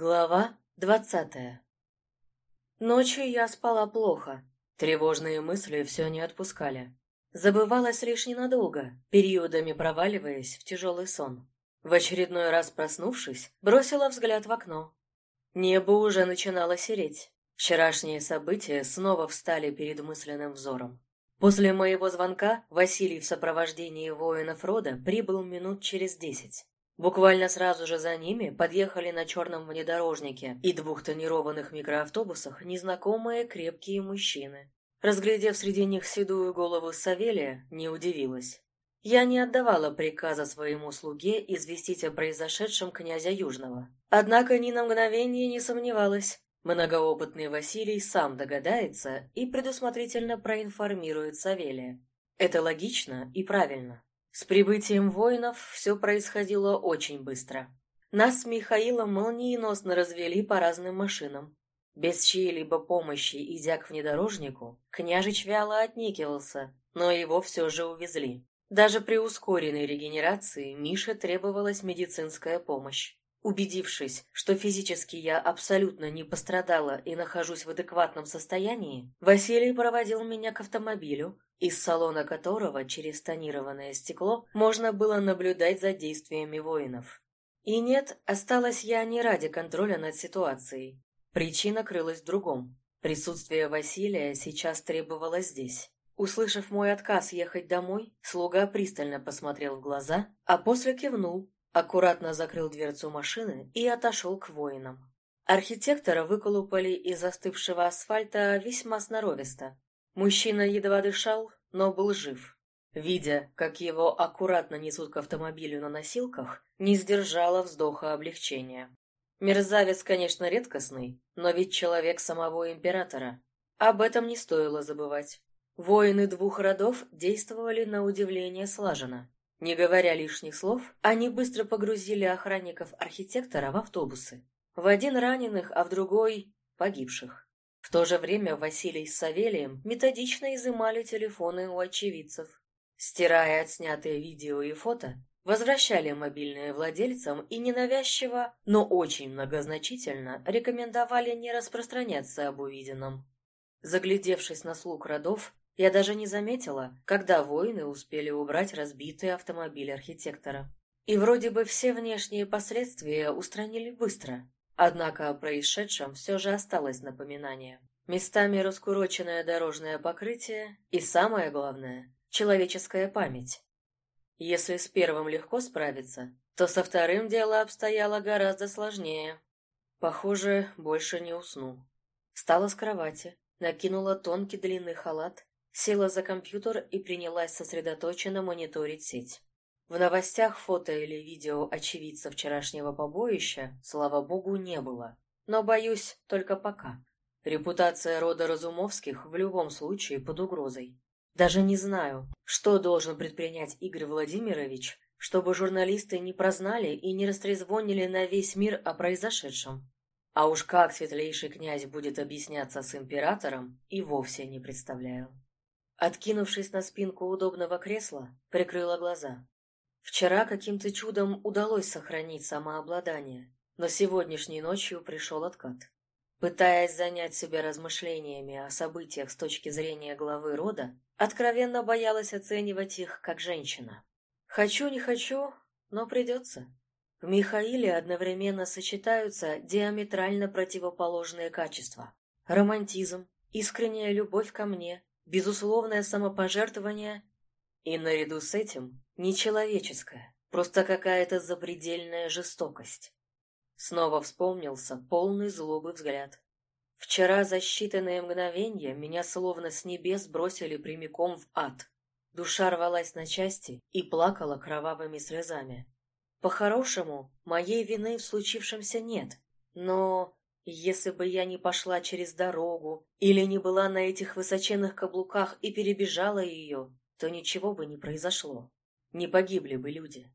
Глава двадцатая Ночью я спала плохо. Тревожные мысли все не отпускали. Забывалась лишь ненадолго, периодами проваливаясь в тяжелый сон. В очередной раз проснувшись, бросила взгляд в окно. Небо уже начинало сереть. Вчерашние события снова встали перед мысленным взором. После моего звонка Василий в сопровождении воинов рода прибыл минут через десять. Буквально сразу же за ними подъехали на черном внедорожнике и двух тонированных микроавтобусах незнакомые крепкие мужчины. Разглядев среди них седую голову Савелия, не удивилась. Я не отдавала приказа своему слуге известить о произошедшем князя Южного. Однако ни на мгновение не сомневалась. Многоопытный Василий сам догадается и предусмотрительно проинформирует Савелия. Это логично и правильно. С прибытием воинов все происходило очень быстро. Нас с Михаилом молниеносно развели по разным машинам. Без чьей-либо помощи, идя к внедорожнику, княжич вяло отникивался, но его все же увезли. Даже при ускоренной регенерации Мише требовалась медицинская помощь. Убедившись, что физически я абсолютно не пострадала и нахожусь в адекватном состоянии, Василий проводил меня к автомобилю, из салона которого через тонированное стекло можно было наблюдать за действиями воинов. И нет, осталась я не ради контроля над ситуацией. Причина крылась в другом. Присутствие Василия сейчас требовалось здесь. Услышав мой отказ ехать домой, слуга пристально посмотрел в глаза, а после кивнул, аккуратно закрыл дверцу машины и отошел к воинам. Архитектора выколупали из застывшего асфальта весьма сноровисто, Мужчина едва дышал, но был жив. Видя, как его аккуратно несут к автомобилю на носилках, не сдержала вздоха облегчения. Мерзавец, конечно, редкостный, но ведь человек самого императора. Об этом не стоило забывать. Воины двух родов действовали на удивление слаженно. Не говоря лишних слов, они быстро погрузили охранников архитектора в автобусы. В один раненых, а в другой – погибших. В то же время Василий с Савелием методично изымали телефоны у очевидцев. Стирая отснятые видео и фото, возвращали мобильные владельцам и ненавязчиво, но очень многозначительно рекомендовали не распространяться об увиденном. Заглядевшись на слуг родов, я даже не заметила, когда воины успели убрать разбитый автомобиль архитектора. И вроде бы все внешние последствия устранили быстро, Однако о происшедшем все же осталось напоминание. Местами раскуроченное дорожное покрытие и, самое главное, человеческая память. Если с первым легко справиться, то со вторым дело обстояло гораздо сложнее. Похоже, больше не усну. Встала с кровати, накинула тонкий длинный халат, села за компьютер и принялась сосредоточенно мониторить сеть. В новостях фото или видео очевидца вчерашнего побоища, слава богу, не было. Но, боюсь, только пока. Репутация рода Разумовских в любом случае под угрозой. Даже не знаю, что должен предпринять Игорь Владимирович, чтобы журналисты не прознали и не растрезвонили на весь мир о произошедшем. А уж как светлейший князь будет объясняться с императором, и вовсе не представляю. Откинувшись на спинку удобного кресла, прикрыла глаза. Вчера каким-то чудом удалось сохранить самообладание, но сегодняшней ночью пришел откат. Пытаясь занять себя размышлениями о событиях с точки зрения главы рода, откровенно боялась оценивать их как женщина. Хочу, не хочу, но придется. В Михаиле одновременно сочетаются диаметрально противоположные качества. Романтизм, искренняя любовь ко мне, безусловное самопожертвование и наряду с этим нечеловеческая, просто какая-то запредельная жестокость. Снова вспомнился полный злобы взгляд. Вчера за считанные мгновения меня словно с небес бросили прямиком в ад. Душа рвалась на части и плакала кровавыми слезами. По-хорошему, моей вины в случившемся нет, но если бы я не пошла через дорогу или не была на этих высоченных каблуках и перебежала ее, то ничего бы не произошло. Не погибли бы люди.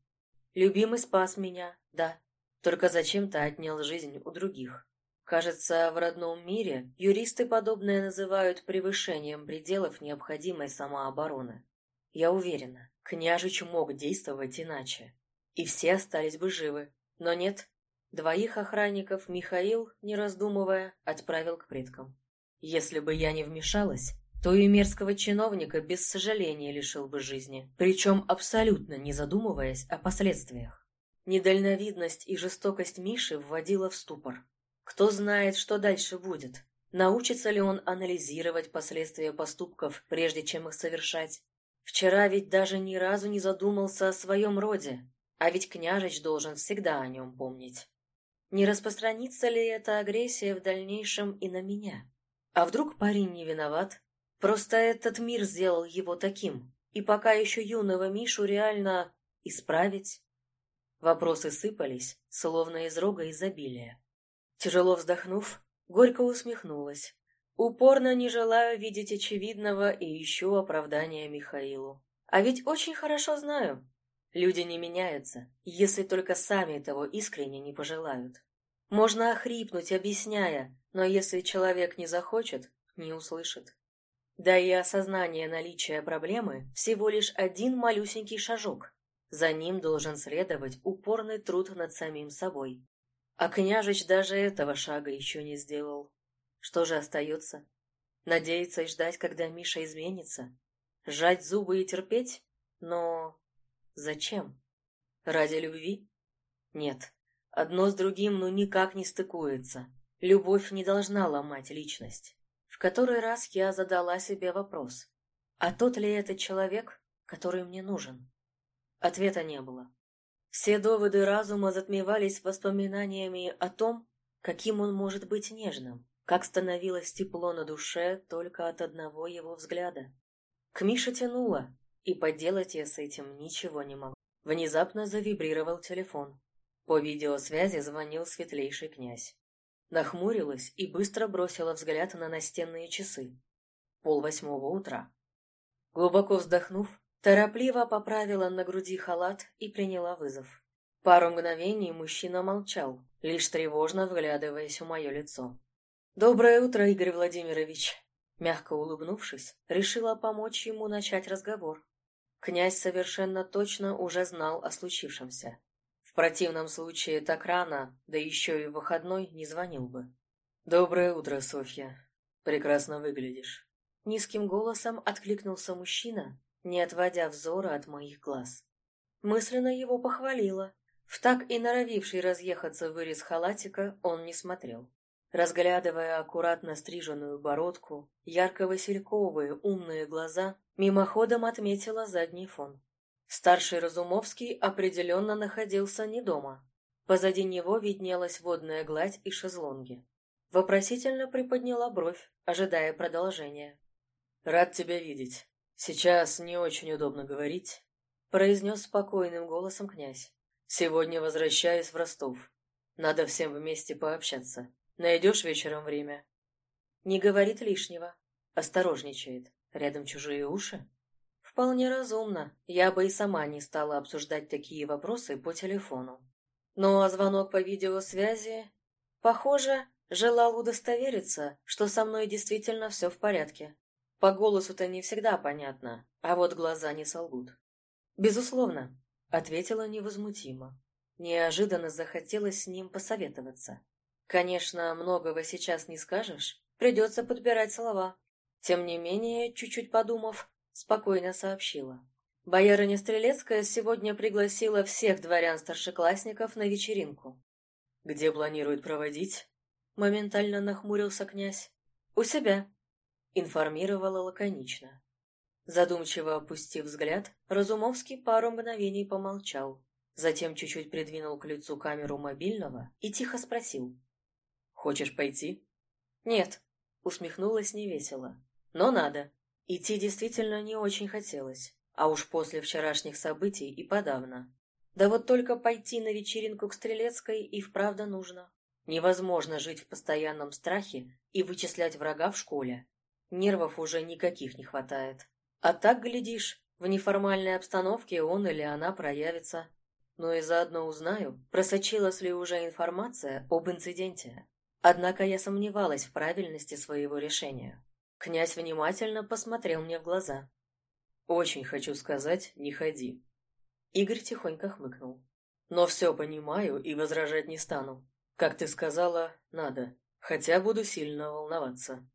Любимый спас меня, да, только зачем-то отнял жизнь у других. Кажется, в родном мире юристы подобное называют превышением пределов необходимой самообороны. Я уверена, княжич мог действовать иначе, и все остались бы живы. Но нет, Двоих охранников Михаил, не раздумывая, отправил к предкам. Если бы я не вмешалась, то и мерзкого чиновника без сожаления лишил бы жизни, причем абсолютно не задумываясь о последствиях. Недальновидность и жестокость Миши вводила в ступор. Кто знает, что дальше будет? Научится ли он анализировать последствия поступков, прежде чем их совершать? Вчера ведь даже ни разу не задумался о своем роде, а ведь княжич должен всегда о нем помнить. Не распространится ли эта агрессия в дальнейшем и на меня? А вдруг парень не виноват? Просто этот мир сделал его таким, и пока еще юного Мишу реально исправить? Вопросы сыпались, словно из рога изобилия. Тяжело вздохнув, горько усмехнулась. Упорно не желаю видеть очевидного и ищу оправдания Михаилу. А ведь очень хорошо знаю. Люди не меняются, если только сами того искренне не пожелают. Можно охрипнуть, объясняя, но если человек не захочет, не услышит. Да и осознание наличия проблемы всего лишь один малюсенький шажок. За ним должен следовать упорный труд над самим собой. А княжич даже этого шага еще не сделал. Что же остается? Надеяться и ждать, когда Миша изменится? Сжать зубы и терпеть? Но зачем? Ради любви? Нет. Одно с другим ну никак не стыкуется. Любовь не должна ломать личность. В который раз я задала себе вопрос. А тот ли это человек, который мне нужен? Ответа не было. Все доводы разума затмевались воспоминаниями о том, каким он может быть нежным, как становилось тепло на душе только от одного его взгляда. К Мише тянуло, и поделать я с этим ничего не могу. Внезапно завибрировал телефон. По видеосвязи звонил светлейший князь. Нахмурилась и быстро бросила взгляд на настенные часы. Пол восьмого утра. Глубоко вздохнув, Торопливо поправила на груди халат и приняла вызов. Пару мгновений мужчина молчал, лишь тревожно вглядываясь в мое лицо. «Доброе утро, Игорь Владимирович!» Мягко улыбнувшись, решила помочь ему начать разговор. Князь совершенно точно уже знал о случившемся. Противном случае так рано, да еще и в выходной, не звонил бы. «Доброе утро, Софья. Прекрасно выглядишь». Низким голосом откликнулся мужчина, не отводя взора от моих глаз. Мысленно его похвалила. В так и норовивший разъехаться вырез халатика он не смотрел. Разглядывая аккуратно стриженную бородку, ярко-васильковые умные глаза, мимоходом отметила задний фон. Старший Разумовский определенно находился не дома. Позади него виднелась водная гладь и шезлонги. Вопросительно приподняла бровь, ожидая продолжения. «Рад тебя видеть», «Сейчас не очень удобно говорить», — произнес спокойным голосом князь. «Сегодня возвращаюсь в Ростов. Надо всем вместе пообщаться. Найдешь вечером время?» Не говорит лишнего. Осторожничает. Рядом чужие уши. Вполне разумно. Я бы и сама не стала обсуждать такие вопросы по телефону. Ну а звонок по видеосвязи... Похоже, желал удостовериться, что со мной действительно все в порядке. По голосу-то не всегда понятно, а вот глаза не солгут. «Безусловно», — ответила невозмутимо. Неожиданно захотелось с ним посоветоваться. Конечно, многого сейчас не скажешь, придется подбирать слова. Тем не менее, чуть-чуть подумав, спокойно сообщила. Боярыня Стрелецкая сегодня пригласила всех дворян-старшеклассников на вечеринку. «Где планирует проводить?» Моментально нахмурился князь. «У себя», информировала лаконично. Задумчиво опустив взгляд, Разумовский пару мгновений помолчал, затем чуть-чуть придвинул к лицу камеру мобильного и тихо спросил. «Хочешь пойти?» «Нет», — усмехнулась невесело. «Но надо. Идти действительно не очень хотелось, а уж после вчерашних событий и подавно. Да вот только пойти на вечеринку к Стрелецкой и вправду нужно. Невозможно жить в постоянном страхе и вычислять врага в школе, Нервов уже никаких не хватает. А так, глядишь, в неформальной обстановке он или она проявится. Но и заодно узнаю, просочилась ли уже информация об инциденте. Однако я сомневалась в правильности своего решения. Князь внимательно посмотрел мне в глаза. «Очень хочу сказать, не ходи». Игорь тихонько хмыкнул. «Но все понимаю и возражать не стану. Как ты сказала, надо. Хотя буду сильно волноваться,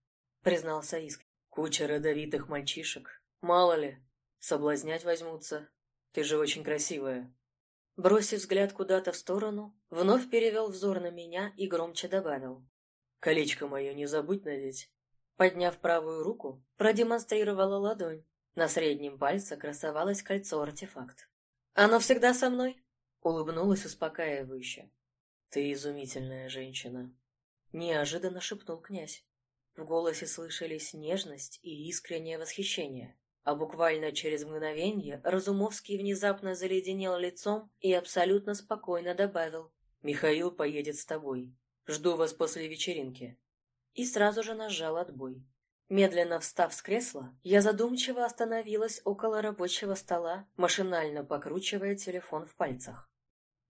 признался Иск. Куча родовитых мальчишек. Мало ли, соблазнять возьмутся. Ты же очень красивая. Бросив взгляд куда-то в сторону, вновь перевел взор на меня и громче добавил. «Колечко мое не забудь надеть». Подняв правую руку, продемонстрировала ладонь. На среднем пальце красовалось кольцо-артефакт. «Оно всегда со мной?» Улыбнулась успокаивающе. «Ты изумительная женщина», — неожиданно шепнул князь. В голосе слышались нежность и искреннее восхищение. А буквально через мгновение Разумовский внезапно заледенел лицом и абсолютно спокойно добавил «Михаил поедет с тобой. Жду вас после вечеринки». И сразу же нажал отбой. Медленно встав с кресла, я задумчиво остановилась около рабочего стола, машинально покручивая телефон в пальцах.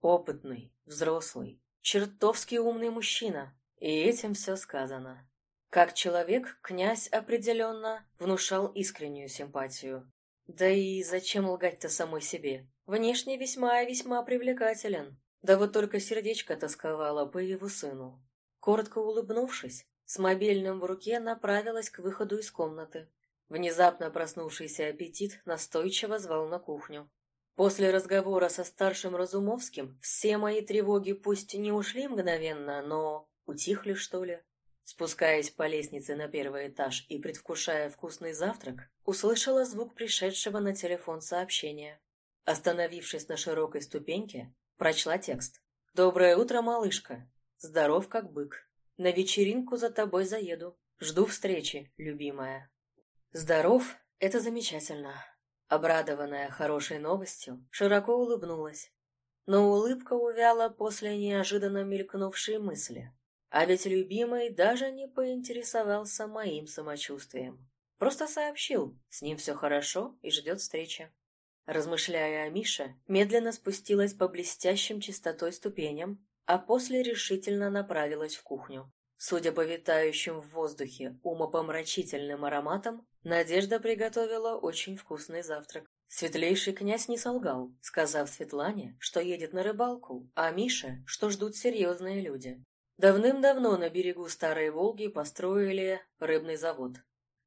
Опытный, взрослый, чертовски умный мужчина, и этим все сказано. Как человек, князь определенно внушал искреннюю симпатию. Да и зачем лгать-то самой себе? Внешне весьма и весьма привлекателен. Да вот только сердечко тосковало по его сыну. Коротко улыбнувшись, с мобильным в руке направилась к выходу из комнаты. Внезапно проснувшийся аппетит настойчиво звал на кухню. После разговора со старшим Разумовским все мои тревоги пусть не ушли мгновенно, но утихли, что ли. Спускаясь по лестнице на первый этаж и предвкушая вкусный завтрак, услышала звук пришедшего на телефон сообщения. Остановившись на широкой ступеньке, прочла текст. «Доброе утро, малышка. Здоров, как бык. На вечеринку за тобой заеду. Жду встречи, любимая». «Здоров — это замечательно». Обрадованная хорошей новостью, широко улыбнулась. Но улыбка увяла после неожиданно мелькнувшей мысли. А ведь любимый даже не поинтересовался моим самочувствием. Просто сообщил, с ним все хорошо и ждет встречи. Размышляя о Мише, медленно спустилась по блестящим чистотой ступеням, а после решительно направилась в кухню. Судя по витающим в воздухе умопомрачительным ароматам, Надежда приготовила очень вкусный завтрак. Светлейший князь не солгал, сказав Светлане, что едет на рыбалку, а Мише, что ждут серьезные люди. Давным-давно на берегу Старой Волги построили рыбный завод.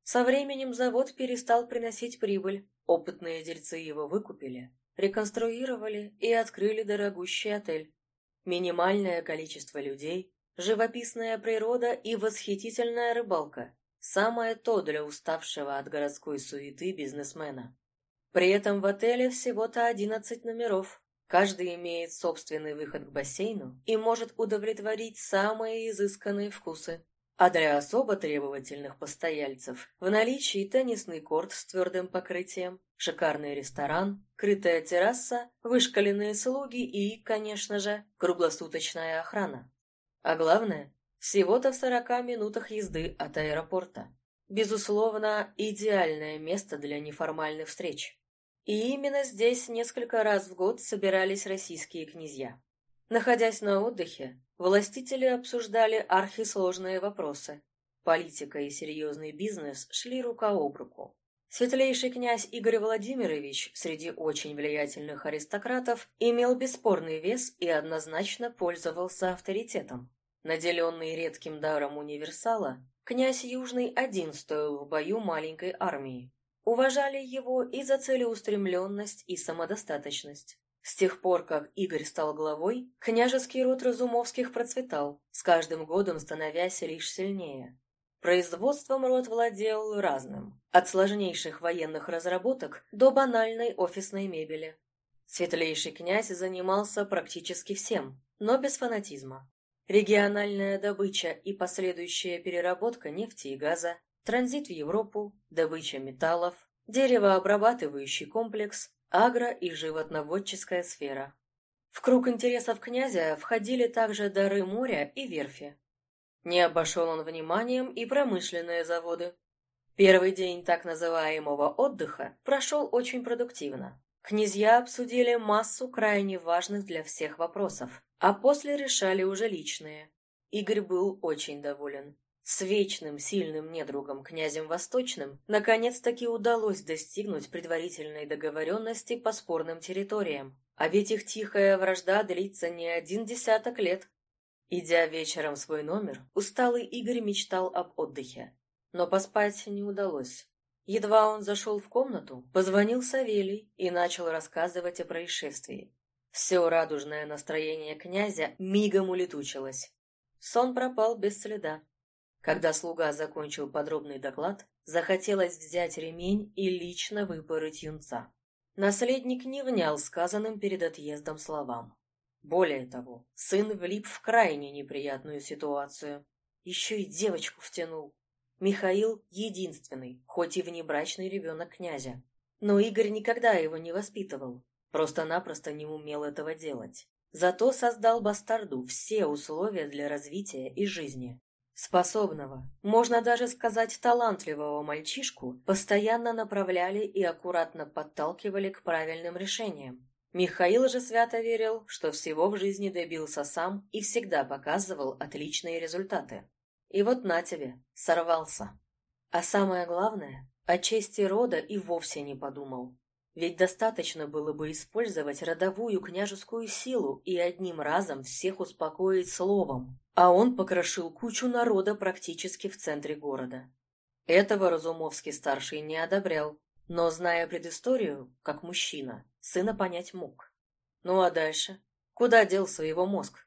Со временем завод перестал приносить прибыль, опытные дельцы его выкупили, реконструировали и открыли дорогущий отель. Минимальное количество людей, живописная природа и восхитительная рыбалка – самое то для уставшего от городской суеты бизнесмена. При этом в отеле всего-то 11 номеров, Каждый имеет собственный выход к бассейну и может удовлетворить самые изысканные вкусы. А для особо требовательных постояльцев в наличии теннисный корт с твердым покрытием, шикарный ресторан, крытая терраса, вышкаленные слуги и, конечно же, круглосуточная охрана. А главное, всего-то в 40 минутах езды от аэропорта. Безусловно, идеальное место для неформальных встреч. И именно здесь несколько раз в год собирались российские князья. Находясь на отдыхе, властители обсуждали архисложные вопросы. Политика и серьезный бизнес шли рука об руку. Светлейший князь Игорь Владимирович среди очень влиятельных аристократов имел бесспорный вес и однозначно пользовался авторитетом. Наделенный редким даром универсала, князь Южный один стоил в бою маленькой армии. Уважали его и за целеустремленность и самодостаточность. С тех пор, как Игорь стал главой, княжеский род Разумовских процветал, с каждым годом становясь лишь сильнее. Производством род владел разным, от сложнейших военных разработок до банальной офисной мебели. Светлейший князь занимался практически всем, но без фанатизма. Региональная добыча и последующая переработка нефти и газа, транзит в Европу, добыча металлов, деревообрабатывающий комплекс, агро- и животноводческая сфера. В круг интересов князя входили также дары моря и верфи. Не обошел он вниманием и промышленные заводы. Первый день так называемого отдыха прошел очень продуктивно. Князья обсудили массу крайне важных для всех вопросов, а после решали уже личные. Игорь был очень доволен. С вечным сильным недругом князем Восточным наконец-таки удалось достигнуть предварительной договоренности по спорным территориям. А ведь их тихая вражда длится не один десяток лет. Идя вечером в свой номер, усталый Игорь мечтал об отдыхе. Но поспать не удалось. Едва он зашел в комнату, позвонил Савелий и начал рассказывать о происшествии. Все радужное настроение князя мигом улетучилось. Сон пропал без следа. Когда слуга закончил подробный доклад, захотелось взять ремень и лично выпороть юнца. Наследник не внял сказанным перед отъездом словам. Более того, сын влип в крайне неприятную ситуацию. Еще и девочку втянул. Михаил — единственный, хоть и внебрачный ребенок князя. Но Игорь никогда его не воспитывал, просто-напросто не умел этого делать. Зато создал бастарду все условия для развития и жизни. Способного, можно даже сказать талантливого мальчишку, постоянно направляли и аккуратно подталкивали к правильным решениям. Михаил же свято верил, что всего в жизни добился сам и всегда показывал отличные результаты. И вот на тебе, сорвался. А самое главное, о чести рода и вовсе не подумал. Ведь достаточно было бы использовать родовую княжескую силу и одним разом всех успокоить словом, а он покрошил кучу народа практически в центре города. Этого Разумовский-старший не одобрял, но, зная предысторию, как мужчина, сына понять мог. Ну а дальше? Куда делся его мозг?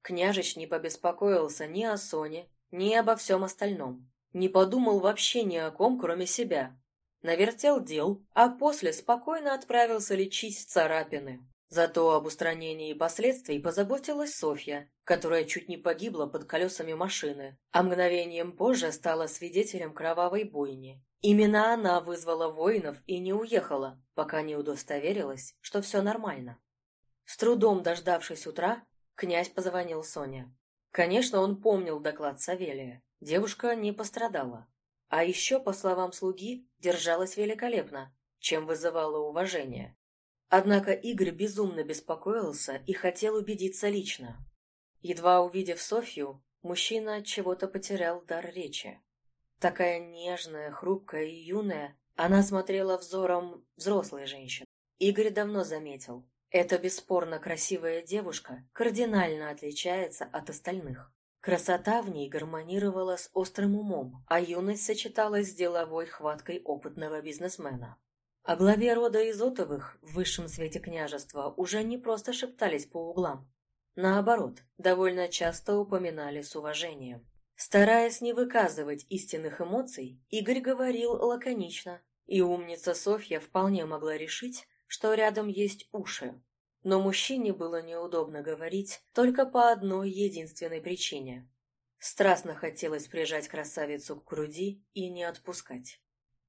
Княжич не побеспокоился ни о Соне, ни обо всем остальном. Не подумал вообще ни о ком, кроме себя. Навертел дел, а после спокойно отправился лечить царапины. Зато об устранении последствий позаботилась Софья, которая чуть не погибла под колесами машины, а мгновением позже стала свидетелем кровавой бойни. Именно она вызвала воинов и не уехала, пока не удостоверилась, что все нормально. С трудом дождавшись утра, князь позвонил Соне. Конечно, он помнил доклад Савелия. Девушка не пострадала. А еще, по словам слуги, держалась великолепно, чем вызывала уважение. Однако Игорь безумно беспокоился и хотел убедиться лично. Едва увидев Софью, мужчина от чего-то потерял дар речи. Такая нежная, хрупкая и юная, она смотрела взором взрослой женщины. Игорь давно заметил, эта бесспорно красивая девушка кардинально отличается от остальных. Красота в ней гармонировала с острым умом, а юность сочеталась с деловой хваткой опытного бизнесмена. О главе рода Изотовых в высшем свете княжества уже не просто шептались по углам. Наоборот, довольно часто упоминали с уважением. Стараясь не выказывать истинных эмоций, Игорь говорил лаконично, и умница Софья вполне могла решить, что рядом есть уши. Но мужчине было неудобно говорить только по одной единственной причине. Страстно хотелось прижать красавицу к груди и не отпускать.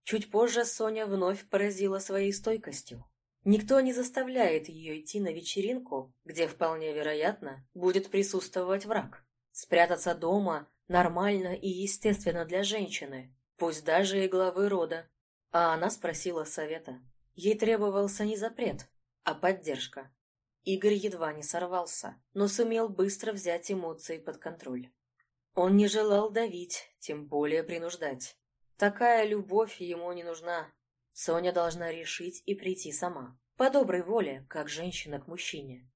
Чуть позже Соня вновь поразила своей стойкостью. Никто не заставляет ее идти на вечеринку, где, вполне вероятно, будет присутствовать враг. Спрятаться дома Нормально и естественно для женщины, пусть даже и главы рода. А она спросила совета. Ей требовался не запрет, а поддержка. Игорь едва не сорвался, но сумел быстро взять эмоции под контроль. Он не желал давить, тем более принуждать. Такая любовь ему не нужна. Соня должна решить и прийти сама. По доброй воле, как женщина к мужчине.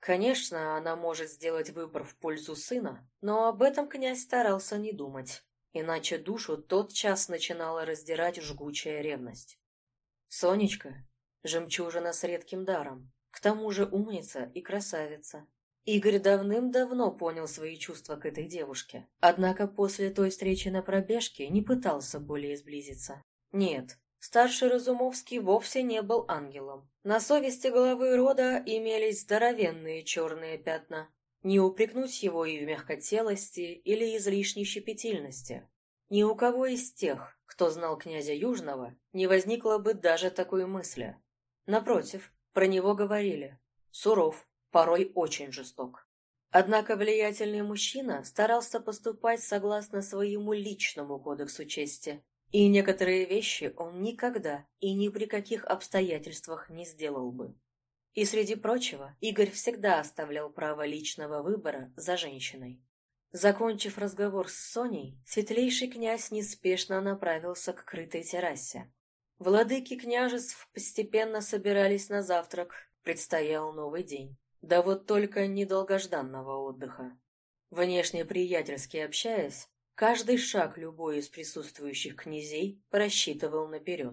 Конечно, она может сделать выбор в пользу сына, но об этом князь старался не думать, иначе душу тотчас начинала раздирать жгучая ревность. Сонечка — жемчужина с редким даром, к тому же умница и красавица. Игорь давным-давно понял свои чувства к этой девушке, однако после той встречи на пробежке не пытался более сблизиться. Нет, Старший Разумовский вовсе не был ангелом. На совести главы рода имелись здоровенные черные пятна. Не упрекнуть его и в мягкотелости или излишней щепетильности. Ни у кого из тех, кто знал князя Южного, не возникло бы даже такой мысли. Напротив, про него говорили. Суров, порой очень жесток. Однако влиятельный мужчина старался поступать согласно своему личному кодексу чести и некоторые вещи он никогда и ни при каких обстоятельствах не сделал бы. И среди прочего, Игорь всегда оставлял право личного выбора за женщиной. Закончив разговор с Соней, светлейший князь неспешно направился к крытой террасе. Владыки княжеств постепенно собирались на завтрак, предстоял новый день. Да вот только недолгожданного отдыха. Внешне приятельски общаясь, каждый шаг любой из присутствующих князей рассчитывал наперед.